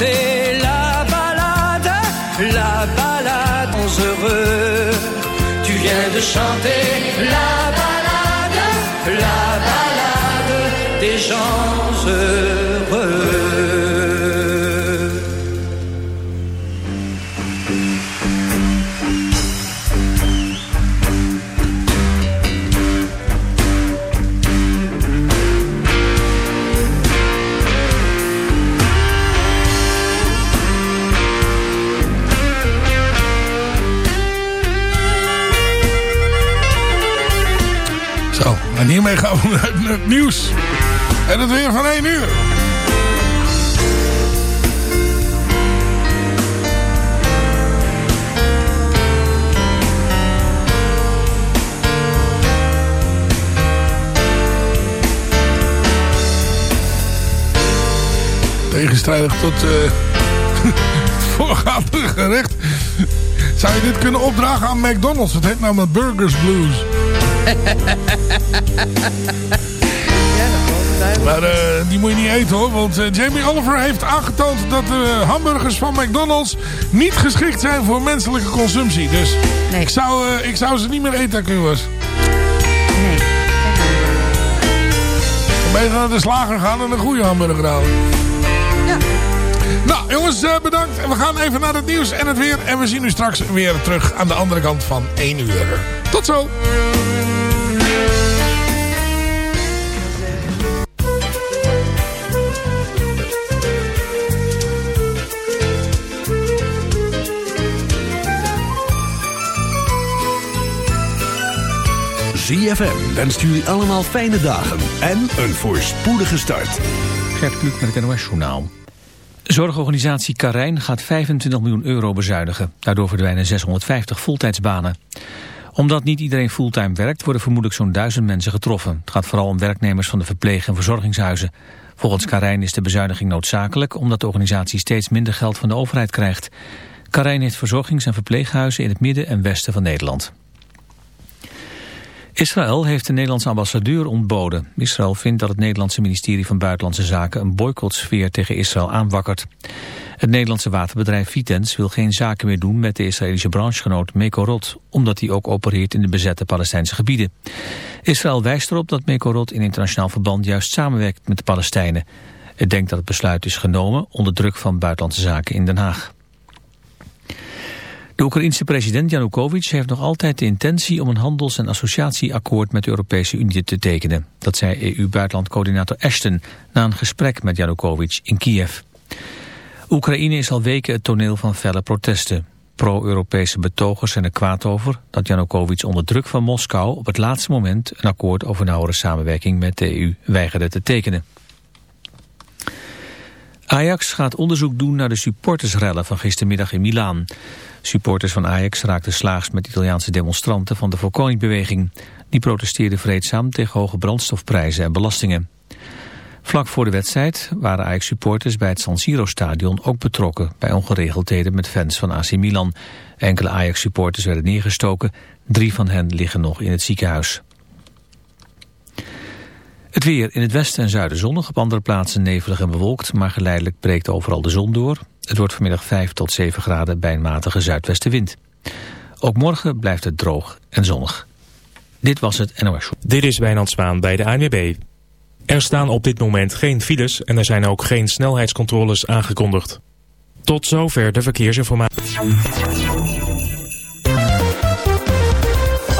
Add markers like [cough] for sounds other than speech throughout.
la balade, la balade aux heureux. Tu viens de chanter la balade, hiermee gaan het nieuws. En het weer van 1 uur. Tegenstrijdig tot uh, [laughs] het voorgaande gerecht. Zou je dit kunnen opdragen aan McDonald's? Het heet namelijk Burgers Blues. [laughs] Maar uh, die moet je niet eten hoor. Want uh, Jamie Oliver heeft aangetoond dat de hamburgers van McDonald's niet geschikt zijn voor menselijke consumptie. Dus nee. ik, zou, uh, ik zou ze niet meer eten, Kuwas. Nee. Dan ben je naar de slager gaan en een goede hamburger halen. Ja. Nou jongens, bedankt. En we gaan even naar het nieuws en het weer. En we zien u straks weer terug aan de andere kant van 1 uur. Tot zo. ZFM wenst jullie allemaal fijne dagen en een voorspoedige start. Gert Kluk met het NOS Journaal. Zorgorganisatie Karijn gaat 25 miljoen euro bezuinigen. Daardoor verdwijnen 650 voltijdsbanen. Omdat niet iedereen fulltime werkt, worden vermoedelijk zo'n duizend mensen getroffen. Het gaat vooral om werknemers van de verpleeg- en verzorgingshuizen. Volgens Karijn is de bezuiniging noodzakelijk... omdat de organisatie steeds minder geld van de overheid krijgt. Karijn heeft verzorgings- en verpleeghuizen in het midden en westen van Nederland. Israël heeft de Nederlandse ambassadeur ontboden. Israël vindt dat het Nederlandse ministerie van Buitenlandse Zaken een boycottsfeer tegen Israël aanwakkert. Het Nederlandse waterbedrijf Vitens wil geen zaken meer doen met de Israëlische branchegenoot Mekorot, omdat die ook opereert in de bezette Palestijnse gebieden. Israël wijst erop dat Mekorot in internationaal verband juist samenwerkt met de Palestijnen. Het denkt dat het besluit is genomen onder druk van Buitenlandse Zaken in Den Haag. De Oekraïense president Janukovic heeft nog altijd de intentie om een handels- en associatieakkoord met de Europese Unie te tekenen. Dat zei EU-buitenlandcoördinator Ashton na een gesprek met Janukovic in Kiev. Oekraïne is al weken het toneel van felle protesten. Pro-Europese betogers zijn er kwaad over dat Janukovic onder druk van Moskou op het laatste moment een akkoord over nauwere samenwerking met de EU weigerde te tekenen. Ajax gaat onderzoek doen naar de supportersrellen van gistermiddag in Milaan. Supporters van Ajax raakten slaags met Italiaanse demonstranten van de Volkoningbeweging. Die protesteerden vreedzaam tegen hoge brandstofprijzen en belastingen. Vlak voor de wedstrijd waren Ajax-supporters bij het San Siro-stadion ook betrokken... bij ongeregeldheden met fans van AC Milan. Enkele Ajax-supporters werden neergestoken. Drie van hen liggen nog in het ziekenhuis. Het weer in het westen en zuiden zonnig, op andere plaatsen nevelig en bewolkt, maar geleidelijk breekt overal de zon door. Het wordt vanmiddag 5 tot 7 graden bij een matige zuidwestenwind. Ook morgen blijft het droog en zonnig. Dit was het NOS. Dit is Wijnand Zwaan bij de ANWB. Er staan op dit moment geen files en er zijn ook geen snelheidscontroles aangekondigd. Tot zover de verkeersinformatie.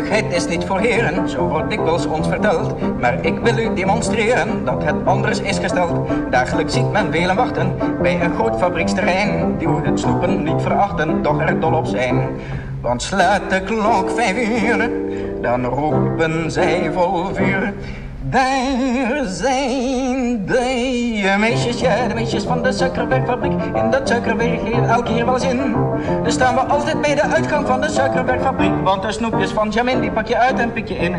Zoetigheid is niet voor heren, zo wordt dikwijls ons verteld. Maar ik wil u demonstreren dat het anders is gesteld. Dagelijks ziet men velen wachten bij een groot fabrieksterrein. Die het snoepen niet verachten, toch er dol op zijn. Want slaat de klok vijf uur, dan roepen zij vol vuur. Daar zijn de meisjes, ja, de meisjes van de suikerwerkfabriek. In dat suikerwerk heeft elk hier wel zin. Dus staan we altijd bij de uitgang van de suikerwerkfabriek. Want de snoepjes van Jamin, die pak je uit en pik je in.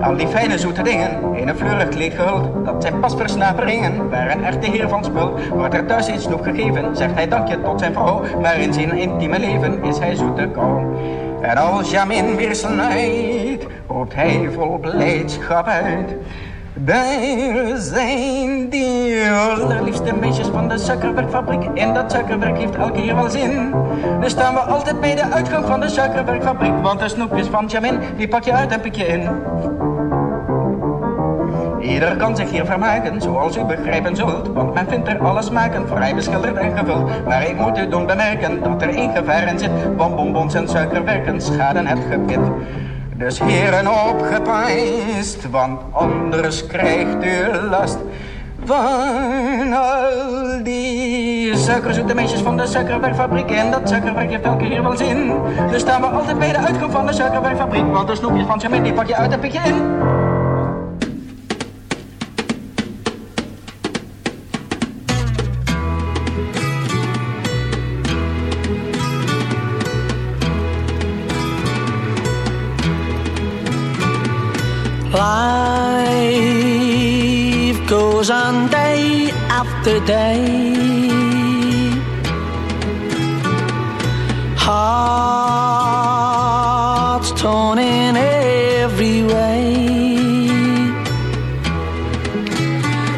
Al die fijne zoete dingen, in een fleurig kleed gehuld, dat zijn pas versnaperingen, waar een echte heer van spul. Wordt er thuis iets snoep gegeven, zegt hij dankje tot zijn vrouw, maar in zijn intieme leven is hij zoete kou. En als Jamin weer snuit, roept hij vol blijdschap uit. Daar zijn die allerliefste meisjes van de suikerwerkfabriek. In dat suikerwerk heeft elke keer wel zin. Dus staan we altijd bij de uitgang van de suikerwerkfabriek. Want de snoepjes van Jamin, die pak je uit en pik je in. Ieder kan zich hier vermaken, zoals u begrijpen zult. Want men vindt er alle smaken vrij beschilderd en gevuld. Maar ik moet u doen bemerken dat er één gevaar in zit. Bonbonbons en suikerwerken schaden het gebit. Dus heren opgepijst, want anders krijgt u last. Van al die suikerzoete meisjes van de suikerwerkfabriek. En dat suikerwerk heeft elke keer wel zin. Dus staan we altijd bij de uitgang van de suikerwerkfabriek. Want de snoepjes van Jamin, die pak je uit en pik je in. After day. Hearts torn in every way.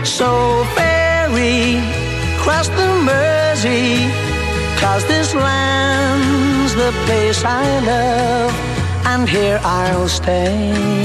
So ferry cross the Mersey, cause this land's the place I love, and here I'll stay.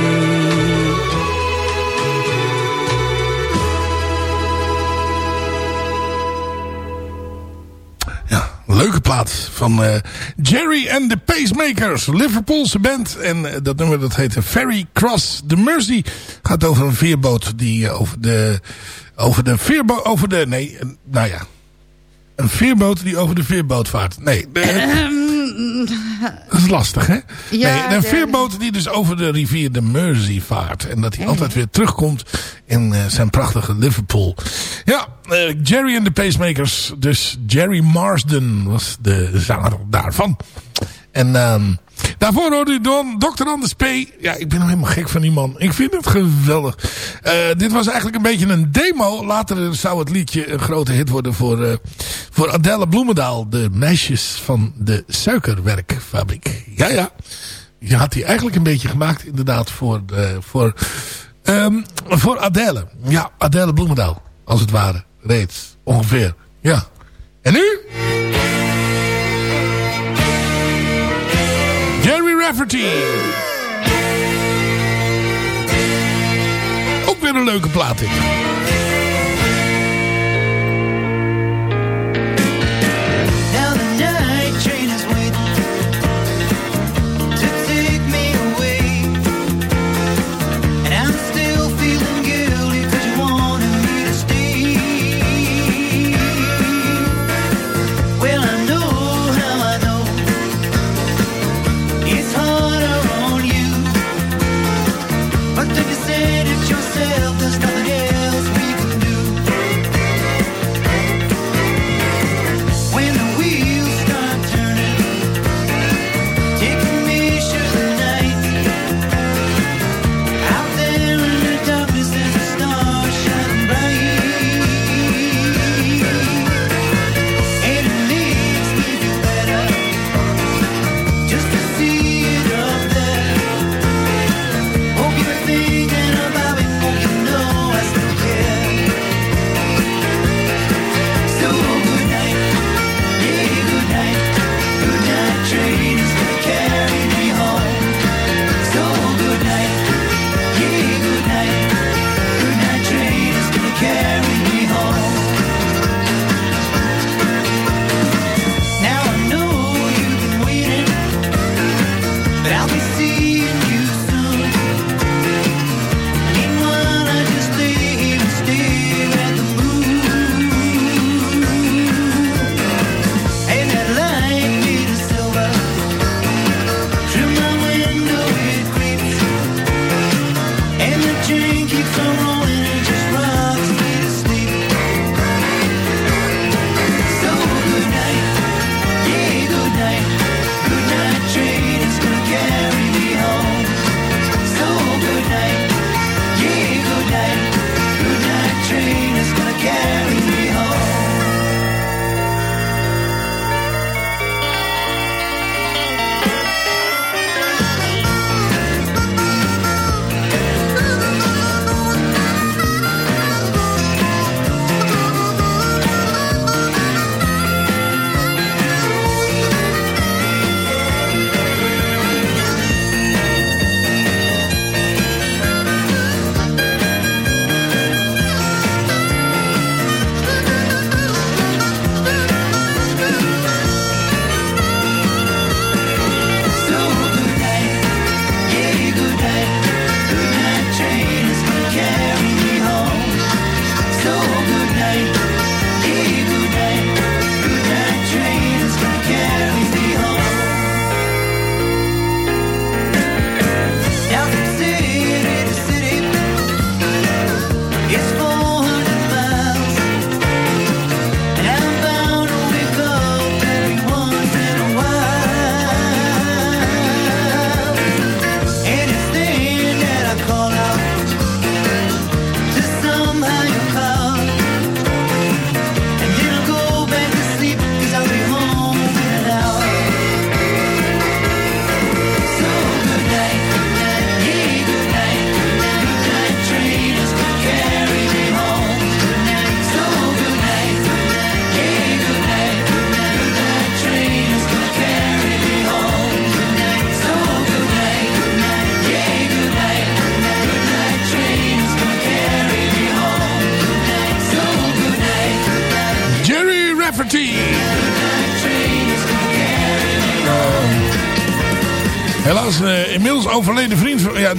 Van eh, Jerry and the Pacemakers. Liverpoolse band. En eh, dat nummer dat heet Ferry Cross the Mersey. Gaat over een veerboot die eh, over de... Over de veerboot... Over de... Nee, nou ja. Een veerboot die over de veerboot vaart. Nee, de- [laughs] dat is lastig, hè? Ja, nee, een de- veerboot die dus over de rivier de Mersey vaart. En dat hij altijd weer terugkomt in eh, zijn prachtige Liverpool. Ja, eh, Jerry and the Pacemakers. Dus Jerry Marsden was de zanger daarvan. En ehm, daarvoor hoorde u Don, Dr. Anders P. Ja, ik ben nog helemaal gek van die man. Ik vind het geweldig. Eh, dit was eigenlijk een beetje een demo. Later zou het liedje een grote hit worden voor, eh, voor Adele Bloemendaal. De meisjes van de suikerwerkfabriek. Ja, ja. Die had hij eigenlijk een beetje gemaakt inderdaad voor, de, voor, ehm, voor Adele. Ja, Adele Bloemendaal. Als het ware. Reeds. Ongeveer. Ja. En nu? Rafferty. Ook weer een leuke plaat.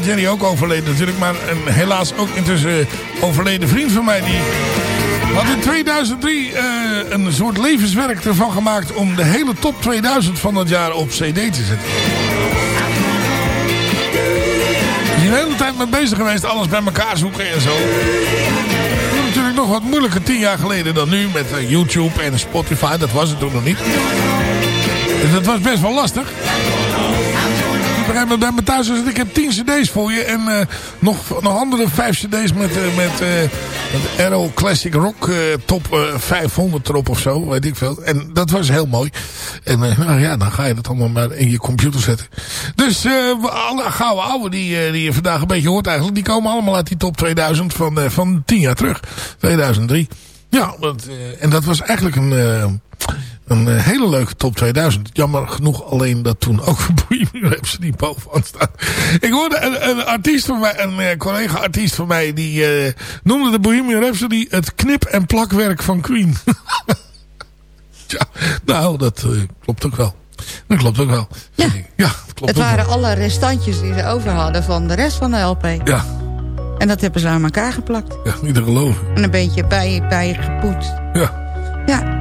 Jenny ook overleden natuurlijk. Maar een helaas ook intussen eh, overleden vriend van mij. Die had in 2003 eh, een soort levenswerk ervan gemaakt... om de hele top 2000 van dat jaar op cd te zetten. Hij is de hele tijd mee bezig geweest. Alles bij elkaar zoeken en zo. Natuurlijk nog wat moeilijker tien jaar geleden dan nu. Met eh, YouTube en Spotify. Dat was het toen nog niet. Dus dat was best wel lastig. Moment bij me thuis het, ik heb 10 cd's voor je. En eh, nog, nog andere 5 cd's met, eh, met, Aero Classic Rock top eh, 500 erop of zo. Weet ik veel. En dat was heel mooi. En nou ja, dan ga je dat allemaal maar in je computer zetten. Dus alle gouden ouwe die, die je vandaag een beetje hoort eigenlijk. Die komen allemaal uit die top 2000 van, van 10 jaar terug. 2003. Ja, en dat was eigenlijk een... een eh, hele leuke top 2000. Jammer genoeg alleen dat toen ook [laughs] Bohemian Rhapsody bovenaan staat. Ik hoorde een, een artiest van mij, een eh, collega-artiest van mij, die eh, noemde de Bohemian Rhapsody het knip- en plakwerk van Queen. [laughs] ja, nou, dat klopt ook wel. Dat klopt ook wel. Ja, ja dat klopt Het waren wel. alle restantjes die ze over hadden van de rest van de LP. Ja, En dat hebben ze aan elkaar geplakt. ja, niet te geloven. En een beetje bij, bij gepoetst. Ja. Ja.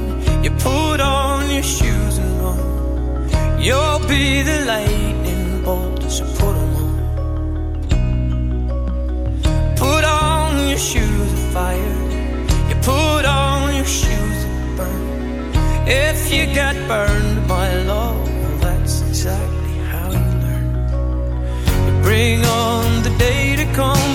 You put on your shoes and run. You'll be the lightning bolt, so put 'em on. Put on your shoes of fire. You put on your shoes that burn. If you get burned, my love, well, that's exactly how you learn. You bring on the day to come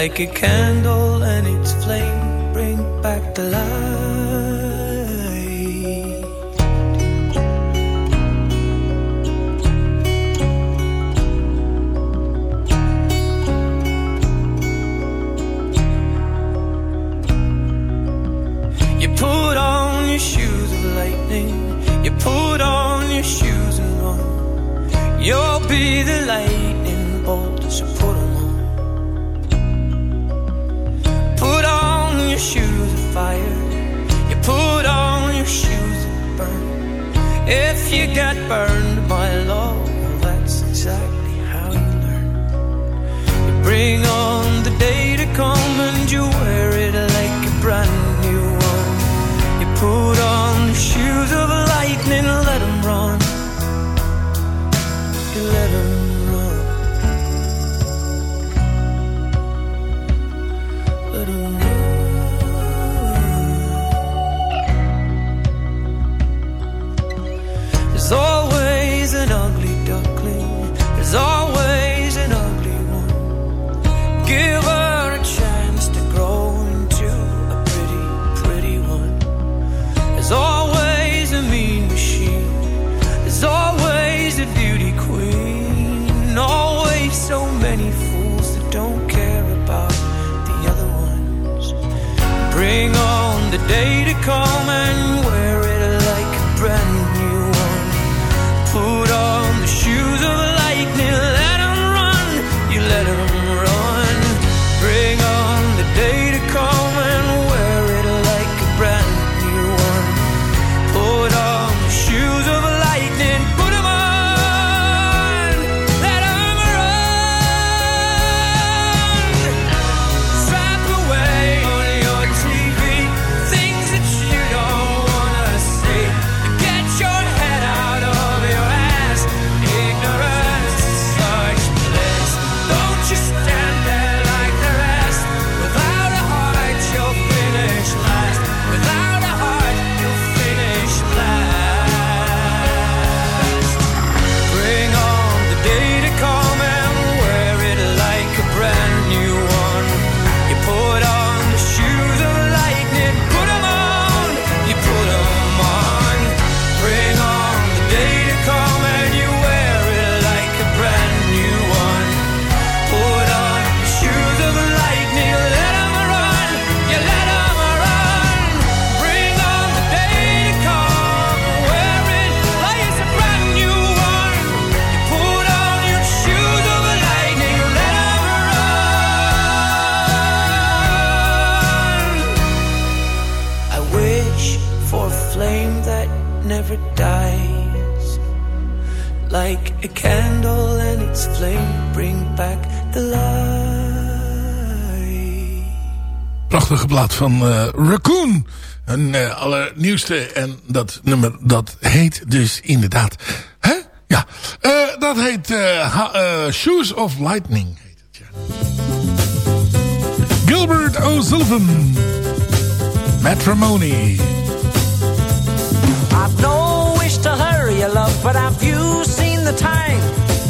Like a candle and its Prachtige van eh, Raccoon. Een eh, allernieuwste. En dat nummer dat heet dus inderdaad... Hè? Ja. Eh, dat heet Shoes of Lightning. Heet het, ja. Gilbert O'Sullivan. Matrimony. I've no wish to hurry love, but have you seen the time?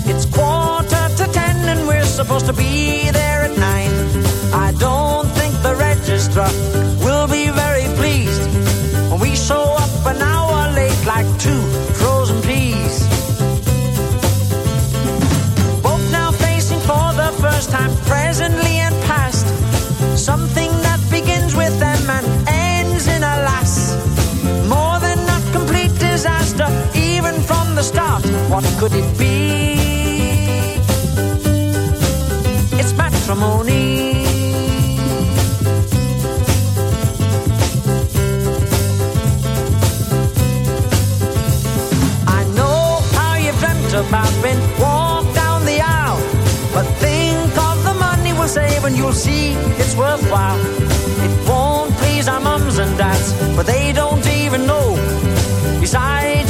It's quarter to ten and we're supposed to be start. What could it be? It's matrimony. I know how you've dreamt about being walked down the aisle, but think of the money we'll save and you'll see it's worthwhile. It won't please our mums and dads, but they don't even know. Besides,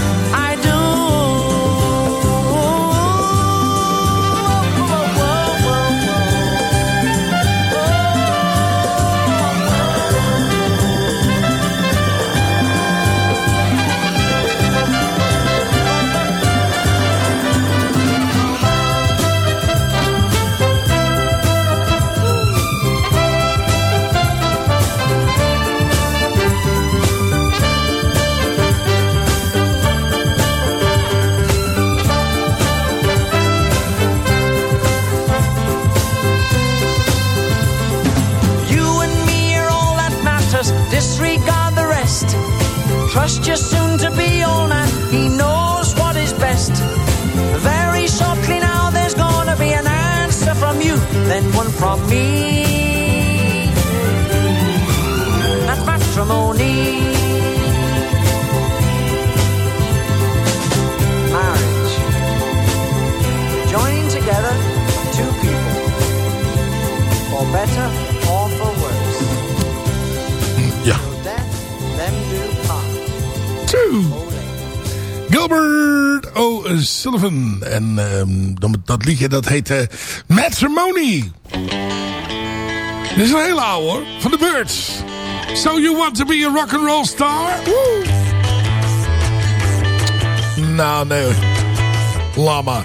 Trust your soon to be old man. He knows what is best. Very shortly now, there's gonna be an answer from you, then one from me. That's matrimony. Marriage. Joining together two people for better Gilbert O'Sullivan. En ehm, dat liedje dat heet eh, Matrimony. Dit is een hele oude hoor. Van de Birds. So you want to be a rock and roll star? Woe. Nou nee. Lama.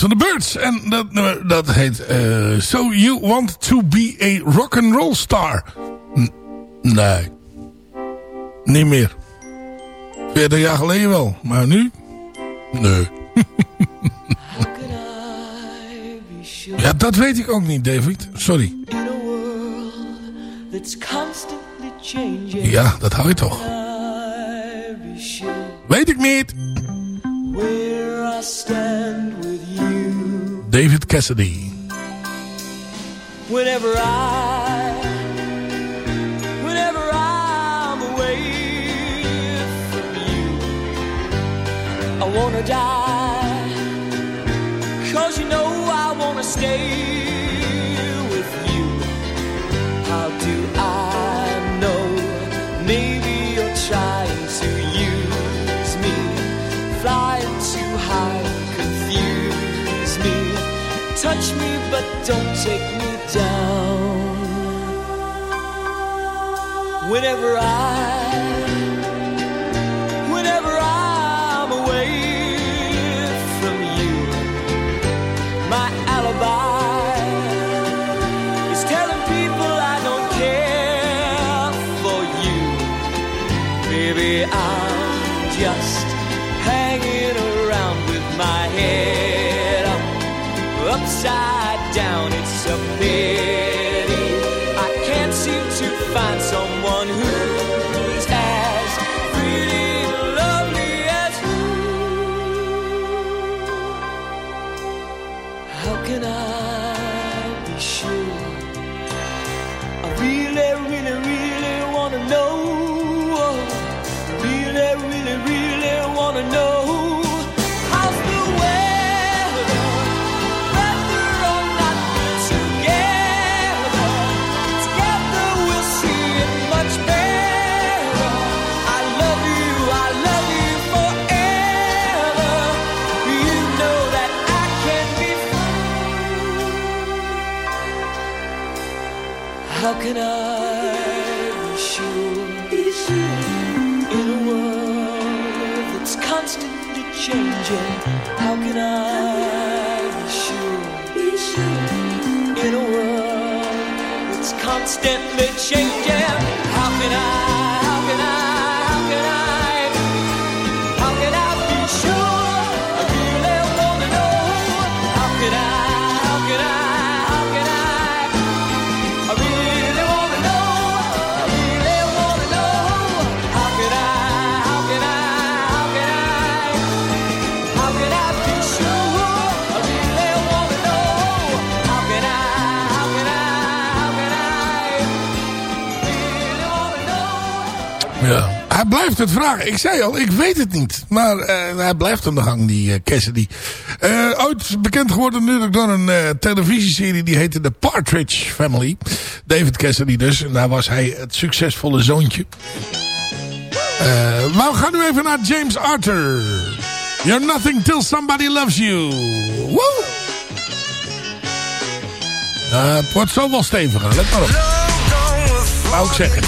Van de Birds. En dat, dat heet eh, So You Want To Be A Rock and Roll Star. Nee. Niet meer. 40 jaar geleden wel. Maar nu? Nee. [laughs] ja, dat weet ik ook niet, David. Sorry. Ja, dat hou je toch. Weet ik niet. Where I stand with you. David Cassidy. Whenever I, whenever I'm away from you, I wanna die. Cause you know I wanna stay Touch me, but don't take me down. Whenever I, Hij blijft het vragen. Ik zei al, ik weet het niet. Maar eh, hij blijft aan de gang, die eh, Cassidy. Eh, ooit bekend geworden natuurlijk door een televisieserie die heette The Partridge Family. David Cassidy dus. En daar was hij het succesvolle zoontje. Maar we gaan nu even naar James Arthur. You're nothing till somebody loves you. Woe! Het wordt zo wel steviger, let maar op. Wou ik zeggen.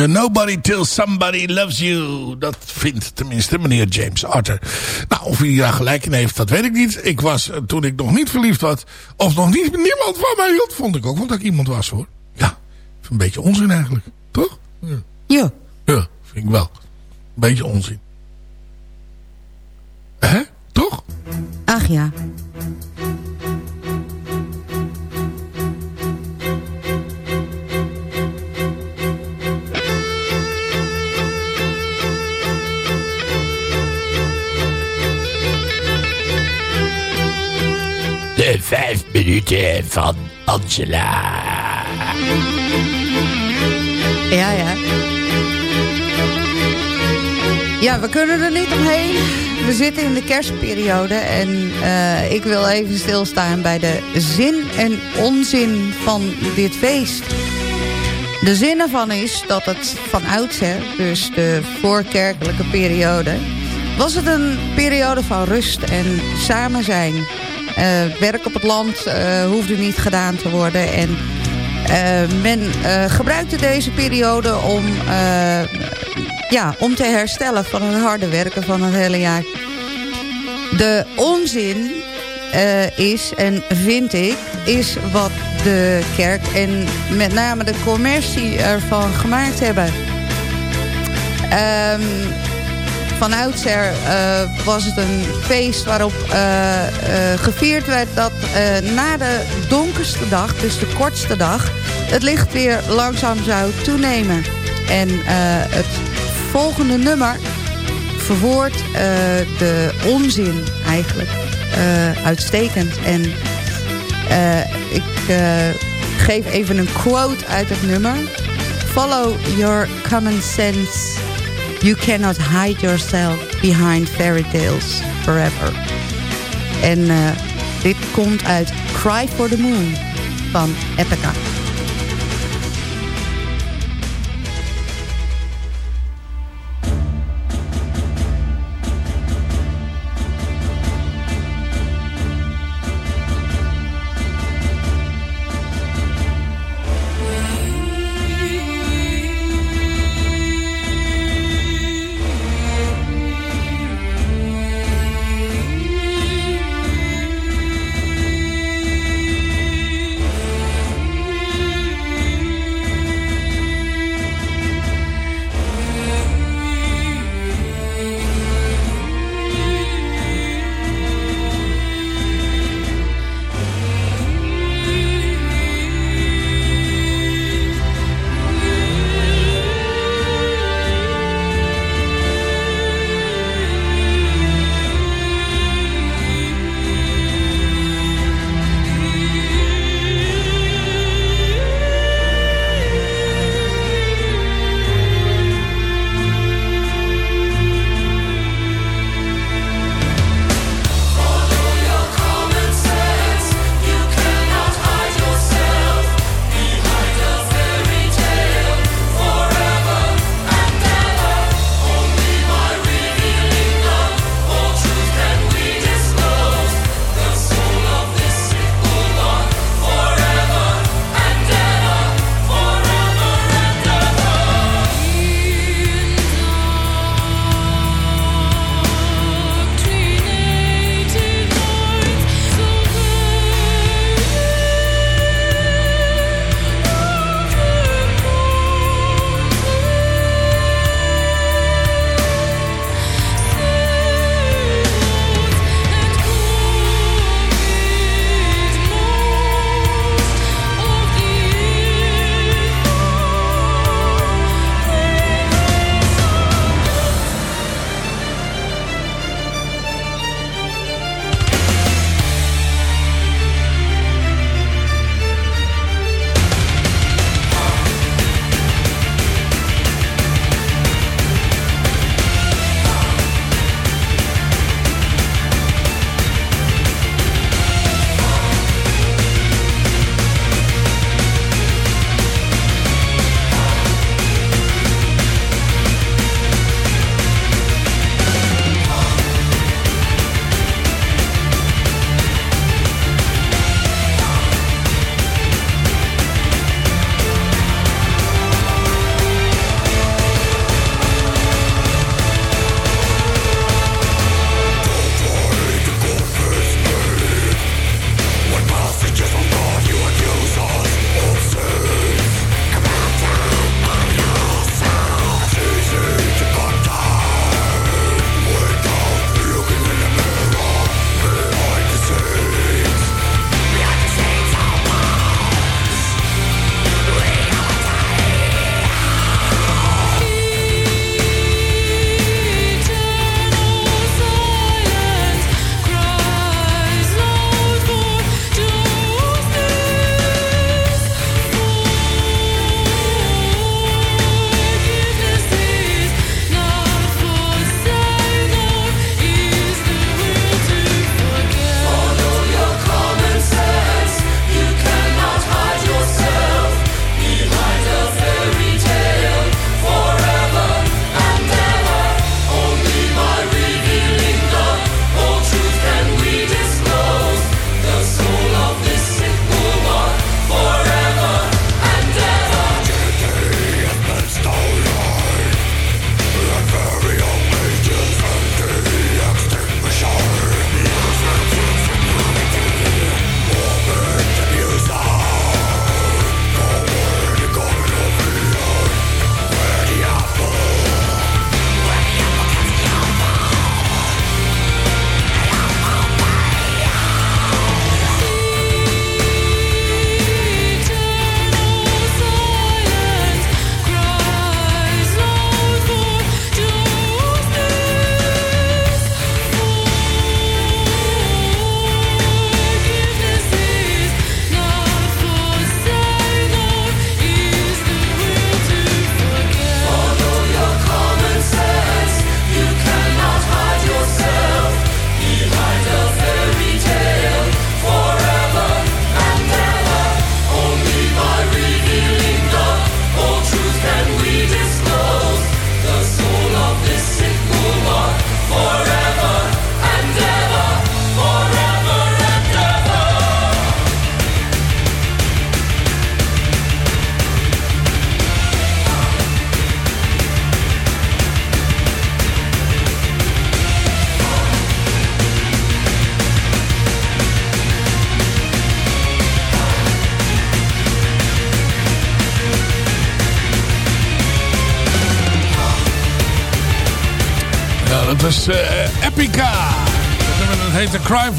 You're nobody till somebody loves you. Dat vindt tenminste meneer James Arthur. Nou, of hij daar gelijk in heeft, dat weet ik niet. Ik was, eh, toen ik nog niet verliefd was, of nog niet niemand van mij hield, vond ik ook wel dat ik iemand was hoor. Ja, een beetje onzin eigenlijk. Toch? Ja. Ja. Ja, vind ik wel. Een beetje onzin. Hè? Toch? Ach ja. Vijf minuten van Angela. Ja, ja. Ja, we kunnen er niet omheen. We zitten in de kerstperiode en eh, ik wil even stilstaan bij de zin en onzin van dit feest. De zin ervan is dat het van oudsher, dus de voorkerkelijke periode... was het een periode van rust en samen zijn. Eh, werk op het land eh, hoefde niet gedaan te worden en eh, men gebruikte deze periode om, ja, om te herstellen van het harde werken van het hele jaar. De onzin is, en vind ik, is wat de kerk en met name de commercie ervan gemaakt hebben. Ehm van oudsher eh, was het een feest waarop eh, eh, gevierd werd dat na de donkerste dag, dus de kortste dag, het licht weer langzaam zou toenemen. En het volgende nummer verwoordt de onzin eigenlijk uitstekend. En ik geef even een quote uit het nummer. Follow your common sense. You cannot hide yourself behind fairy tales forever. En eh, dit komt uit Cry for the Moon van Epica.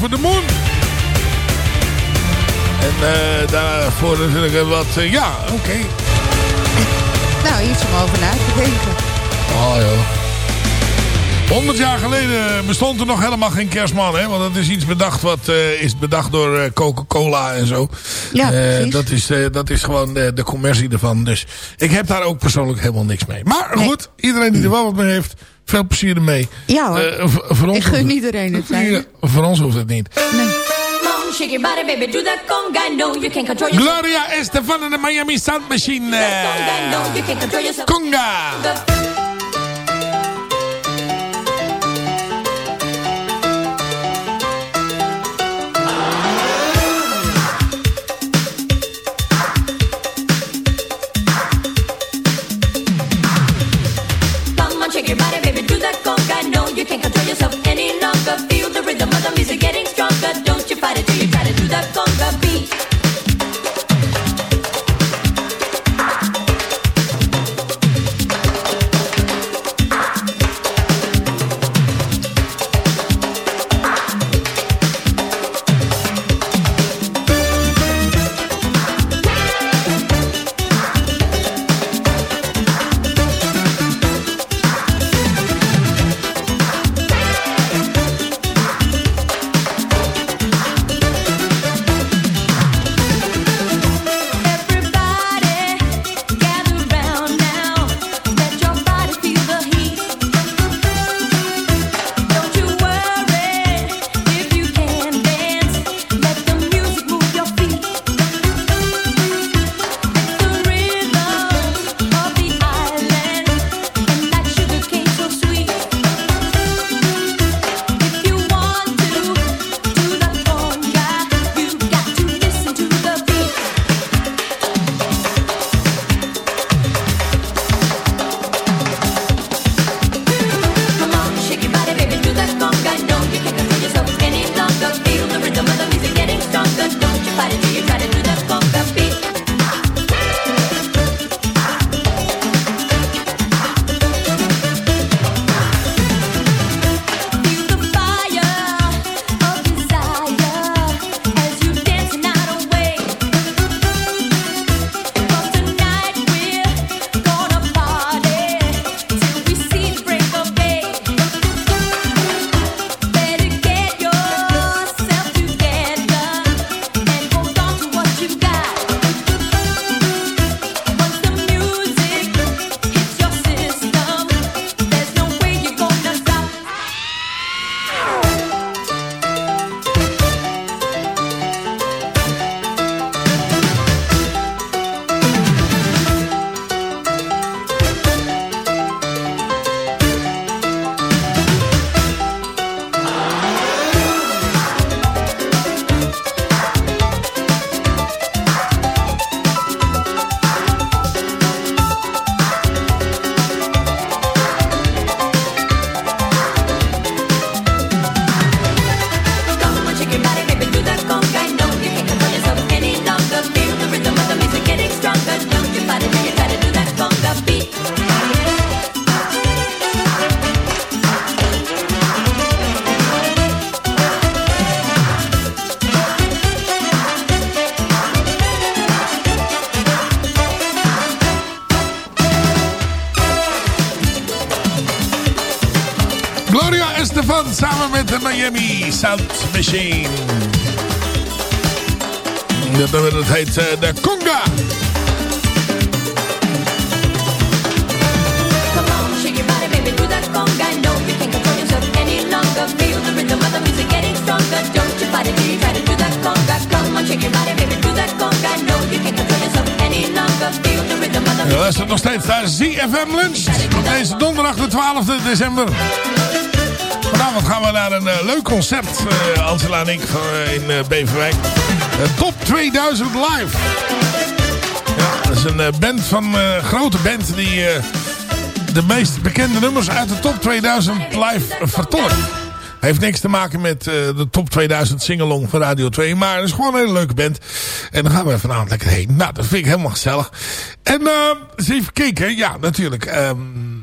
The for the Moon. En eh, daarvoor natuurlijk wat... eh, ja, oké. Nou, iets om over na te denken. Oh joh. 100 jaar geleden bestond er nog helemaal geen kerstman, hè? Want dat is iets bedacht wat eh, is bedacht door Coca-Cola en zo. Ja, dat, is, dat is gewoon eh, de commercie ervan. Dus ik heb daar ook persoonlijk helemaal niks mee. Maar goed, iedereen die er wel wat mee heeft, veel plezier ermee. Ja hoor. Eh, v- voor ons Ik hoeft gun het- iedereen het zijn. Ja, voor ons hoeft het niet. Come on, shake your body, baby, do that conga. No, you can't control yourself. Gloria Estefan en de Miami Sound Machine. Conga, longer. Feel the rhythm of the music getting stronger. Don't you fight it till you try to do that conga beat. Gloria Estefan samen met de Miami Sound Machine. Dat, nummer, dat heet eh, de Conga. Come on, shake your body, baby, do that conga. No, you can't control yourself any longer. Feel the rhythm of the music getting stronger. Don't you fight it till you try to do that conga. Come on, shake your body, baby, do that conga. No, you can't control yourself any longer. Feel the rhythm of the Je luistert nog steeds naar ZFM Lunch. Op deze donderdag de 12e december. Vanavond gaan we naar een eh, leuk concert, eh, Angela en ik, eh, in Beverwijk. Top 2000 Live. Ja, dat is een band van, grote band die de meest bekende nummers uit de Top 2000 live vertolkt. Heeft niks te maken met de Top 2000 singalong van Radio 2. Maar het is gewoon een hele leuke band. En dan gaan we vanavond lekker heen. Nou, dat vind ik helemaal gezellig. En eens even kijken. Ja, natuurlijk. ehm,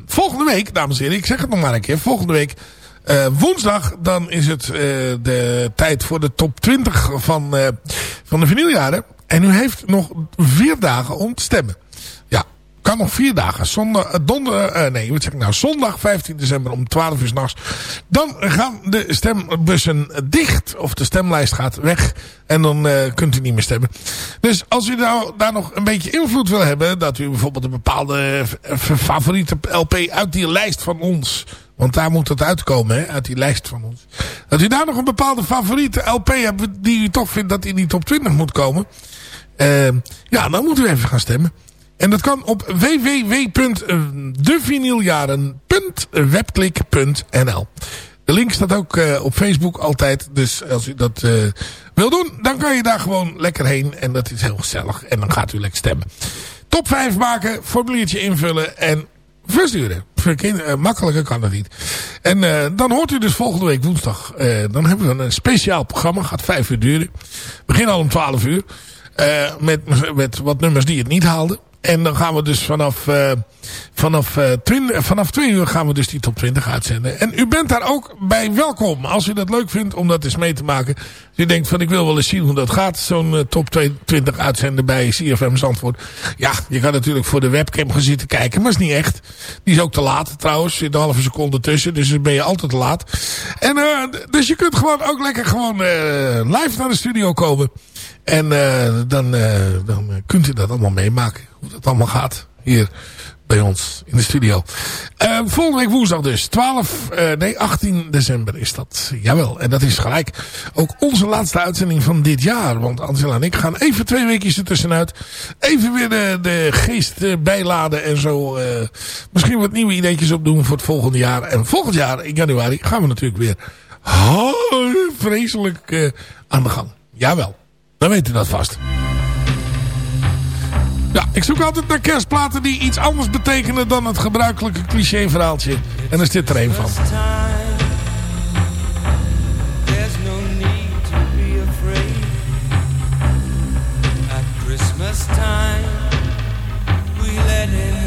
volgende week, dames en heren. Ik zeg het nog maar een keer. Volgende week Eh, woensdag dan is het eh, de tijd voor de top 20 van, eh, van de vinyljaren. En u heeft nog vier dagen om te stemmen. Ja, kan nog vier dagen. Zondag, donder, nee, wat zeg ik nou? Zondag 15 december om 12 uur s'nachts. Dan gaan de stembussen dicht. Of de stemlijst gaat weg. En dan kunt u niet meer stemmen. Dus als u nou daar nog een beetje invloed wil hebben. Dat u bijvoorbeeld een bepaalde favoriete LP uit die lijst van ons. Want daar moet het uitkomen, hè, uit die lijst van ons. Dat u daar nog een bepaalde favoriete LP hebt die u toch vindt dat in die top 20 moet komen. Eh, ja, dan moet u even gaan stemmen. En dat kan op www.devinyljaren.webklik.nl De link staat ook eh, op Facebook altijd. Dus als u dat eh, wil doen, dan kan je daar gewoon lekker heen. En dat is heel gezellig. En dan gaat u lekker stemmen. Top 5 maken, formuliertje invullen en versturen. Eh, makkelijker kan dat niet. En eh, dan hoort u dus volgende week woensdag. eh, dan hebben we een speciaal programma. Gaat vijf uur duren. Begin al om 12 uur. met, met wat nummers die het niet haalden. En dan gaan we dus vanaf, eh, vanaf, eh, twin- eh, vanaf twee uur gaan we dus die top 20 uitzenden. En u bent daar ook bij welkom. Als u dat leuk vindt om dat eens mee te maken. Als u denkt van ik wil wel eens zien hoe dat gaat. Zo'n top 20 uitzenden bij CFM Zandvoort. Ja, je kan natuurlijk voor de webcam gaan zitten kijken. Maar is niet echt. Die is ook te laat trouwens. Zit een halve seconde tussen. Dus dan ben je altijd te laat. En, dus je kunt gewoon ook lekker gewoon live naar de studio komen. En eh, dan, eh, dan kunt u dat allemaal meemaken. Hoe dat allemaal gaat. Hier bij ons in de studio. Eh, volgende week woensdag dus. 12, eh, nee 18 december is dat. Jawel. En dat is gelijk ook onze laatste uitzending van dit jaar. Want Angela en ik gaan even twee weekjes ertussenuit. Even weer de, geest bijladen en zo. misschien wat nieuwe ideetjes opdoen voor het volgende jaar. En volgend jaar in januari gaan we natuurlijk weer oh, vreselijk aan de gang. Jawel. Dan weet u dat vast. Ja, ik zoek altijd naar kerstplaten die iets anders betekenen dan het gebruikelijke cliché verhaaltje. En is dit er een van. Christmas time, we let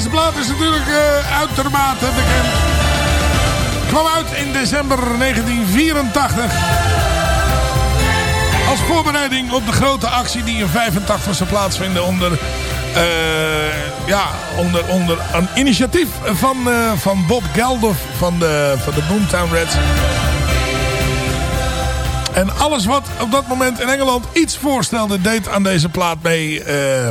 deze plaat is natuurlijk eh, uitermate bekend. Kwam uit in december 1984. Als voorbereiding op de grote actie die in 85 zou plaatsvinden onder, eh, ja, onder, onder een initiatief van, eh, van Bob Geldof van de, van de Boomtown Reds. En alles wat op dat moment in Engeland iets voorstelde, deed aan deze plaat mee. Eh,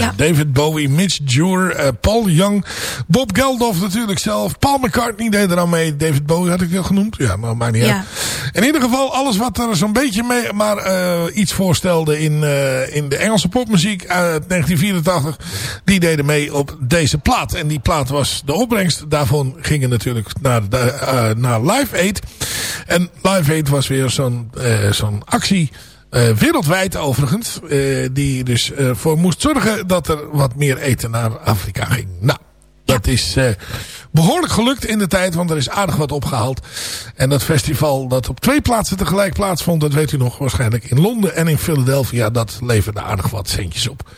Ja. David Bowie, Mitch Dure, eh, Paul Young, Bob Geldof natuurlijk zelf. Paul McCartney deed er aan mee. David Bowie had ik al genoemd. Ja, maar maakt niet Ja. uit. In ieder geval alles wat er zo'n beetje mee, maar eh, iets voorstelde in, eh, in de Engelse popmuziek uit 1984. Die deden mee op deze plaat. En die plaat was de opbrengst. Daarvan gingen natuurlijk naar, eh, naar Live Aid. En Live Aid was weer zo'n eh, zo'n actie. eh, wereldwijd overigens. eh, die dus eh, voor moest zorgen dat er wat meer eten naar Afrika ging. Nou, dat is behoorlijk gelukt in de tijd. Want er is aardig wat opgehaald. En dat festival dat op twee plaatsen tegelijk plaatsvond. Dat weet u nog waarschijnlijk in Londen en in Philadelphia. Dat leverde aardig wat centjes op.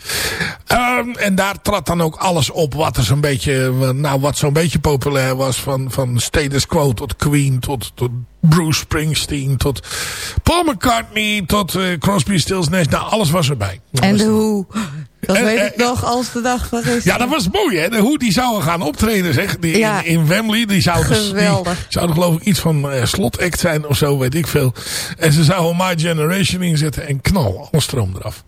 Ehm, en daar trad dan ook alles op wat er zo'n beetje, nou wat zo'n beetje populair was. Van, van status quo tot Queen tot, tot Bruce Springsteen tot Paul McCartney tot eh, Crosby, Stills, Nash. Nou, alles was erbij. En de hoe. Dat En, weet eh, ik nog als de dag van gisteren. Ja, dat was mooi hè. De hoe die zouden gaan optreden zeg. Die, Ja. in, in Wembley. Die zouden, die Geweldig. zouden geloof ik iets van eh, slotact zijn of zo. Weet ik veel. En ze zouden My Generation inzetten. En knal. Alles stroom eraf.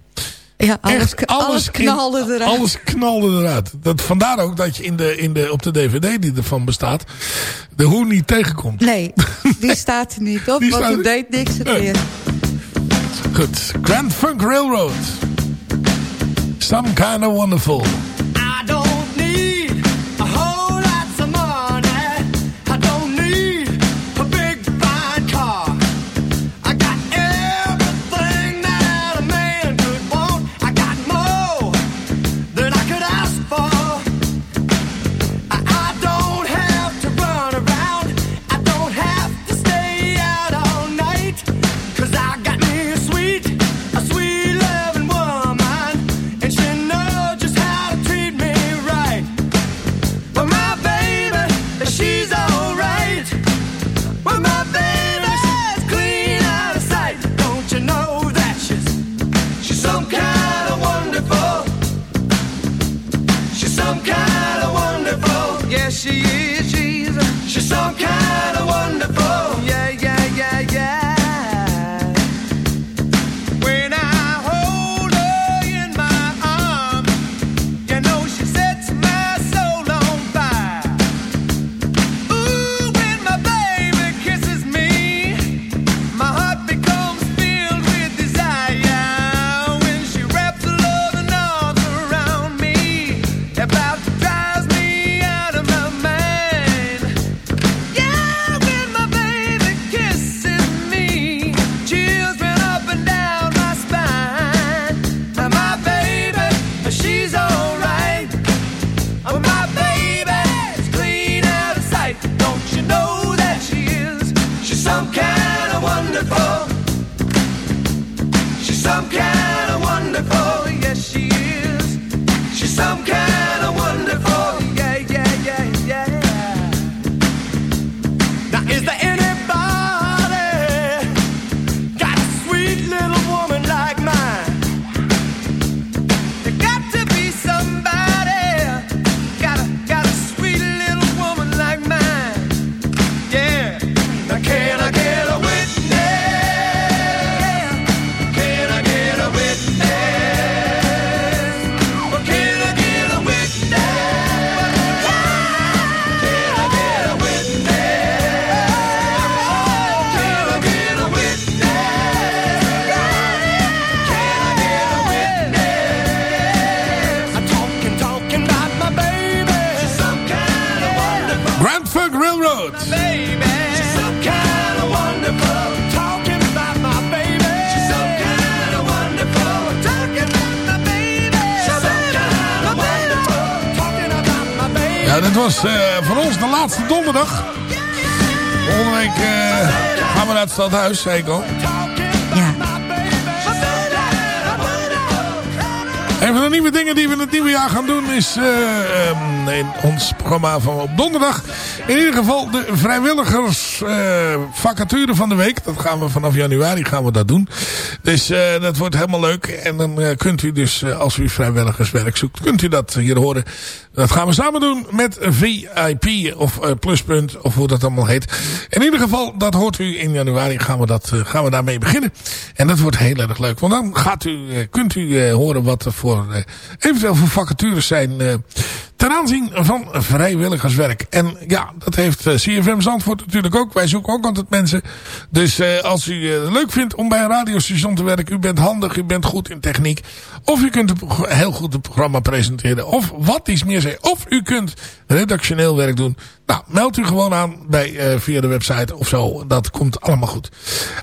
Ja, alles, Echt, alles, knalde eruit. Alles knalde eruit. Dat, vandaar ook dat je in de, in de, op de DVD die ervan bestaat. De hoe niet tegenkomt. Nee, die staat er niet op, [laughs] Die want het er- deed niks Nee. meer. Goed. Grand Funk Railroad. Some kind of wonderful. Some kind stadhuis, zei ik al. Ja. Een van de nieuwe dingen die we in het nieuwe jaar gaan doen is eh, ehm, in ons programma van op donderdag. In ieder geval de vrijwilligers eh, vacature van de week. Dat gaan we vanaf januari gaan we dat doen. Dus eh, dat wordt helemaal leuk. En dan kunt u dus, als u vrijwilligerswerk zoekt, kunt u dat hier horen. Dat gaan we samen doen met VIP of eh, Pluspunt of hoe dat allemaal heet. In ieder geval, dat hoort u in januari gaan we, dat, eh, gaan we daarmee beginnen. En dat wordt heel erg leuk. Want dan gaat u, eh, kunt u horen wat er voor eventueel voor vacatures zijn ten aanzien van vrijwilligerswerk. En ja, dat heeft eh, CFM Zandvoort natuurlijk ook. Wij zoeken ook altijd mensen. Dus eh, als u het leuk vindt om bij een radiostation te werken. U bent handig, u bent goed in techniek. Of u kunt heel goed het programma presenteren. Of wat iets meer zeggen. Of u kunt redactioneel werk doen. Nou, meld u gewoon aan bij, eh, via de website of zo. Dat komt allemaal goed.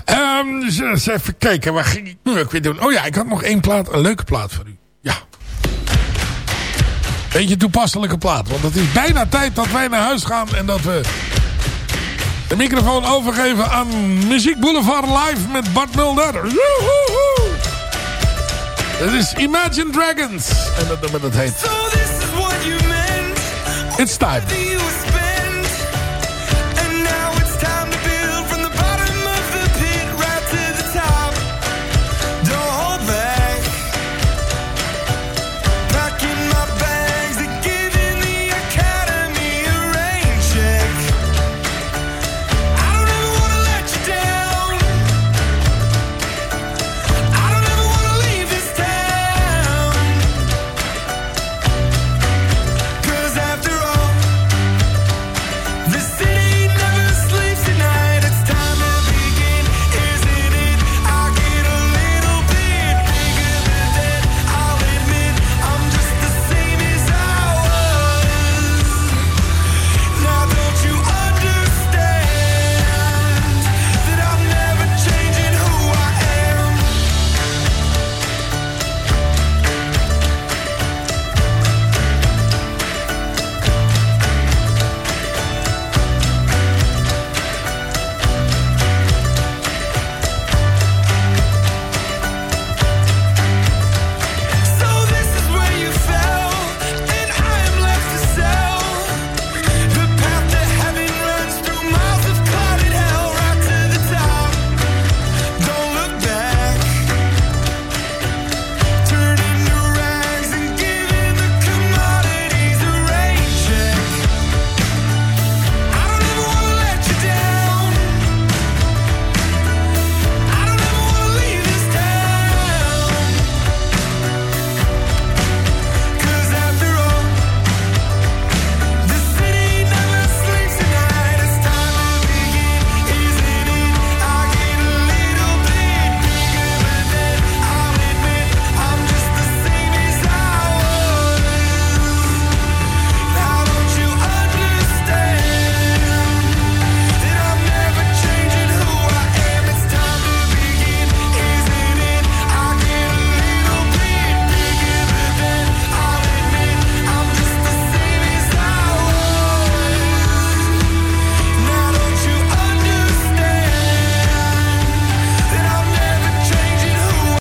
Ehm, dus even kijken. Waar ging ik nu ook weer doen? Oh ja, ik had nog één plaat. Een leuke plaat voor u. Beetje toepasselijke plaat. Want het is bijna tijd dat wij naar huis gaan. En dat we de microfoon overgeven aan Muziek Boulevard Live met Bart Mulder. Het is Imagine Dragons. En dat nummer dat heet So this is what you meant. It's Time.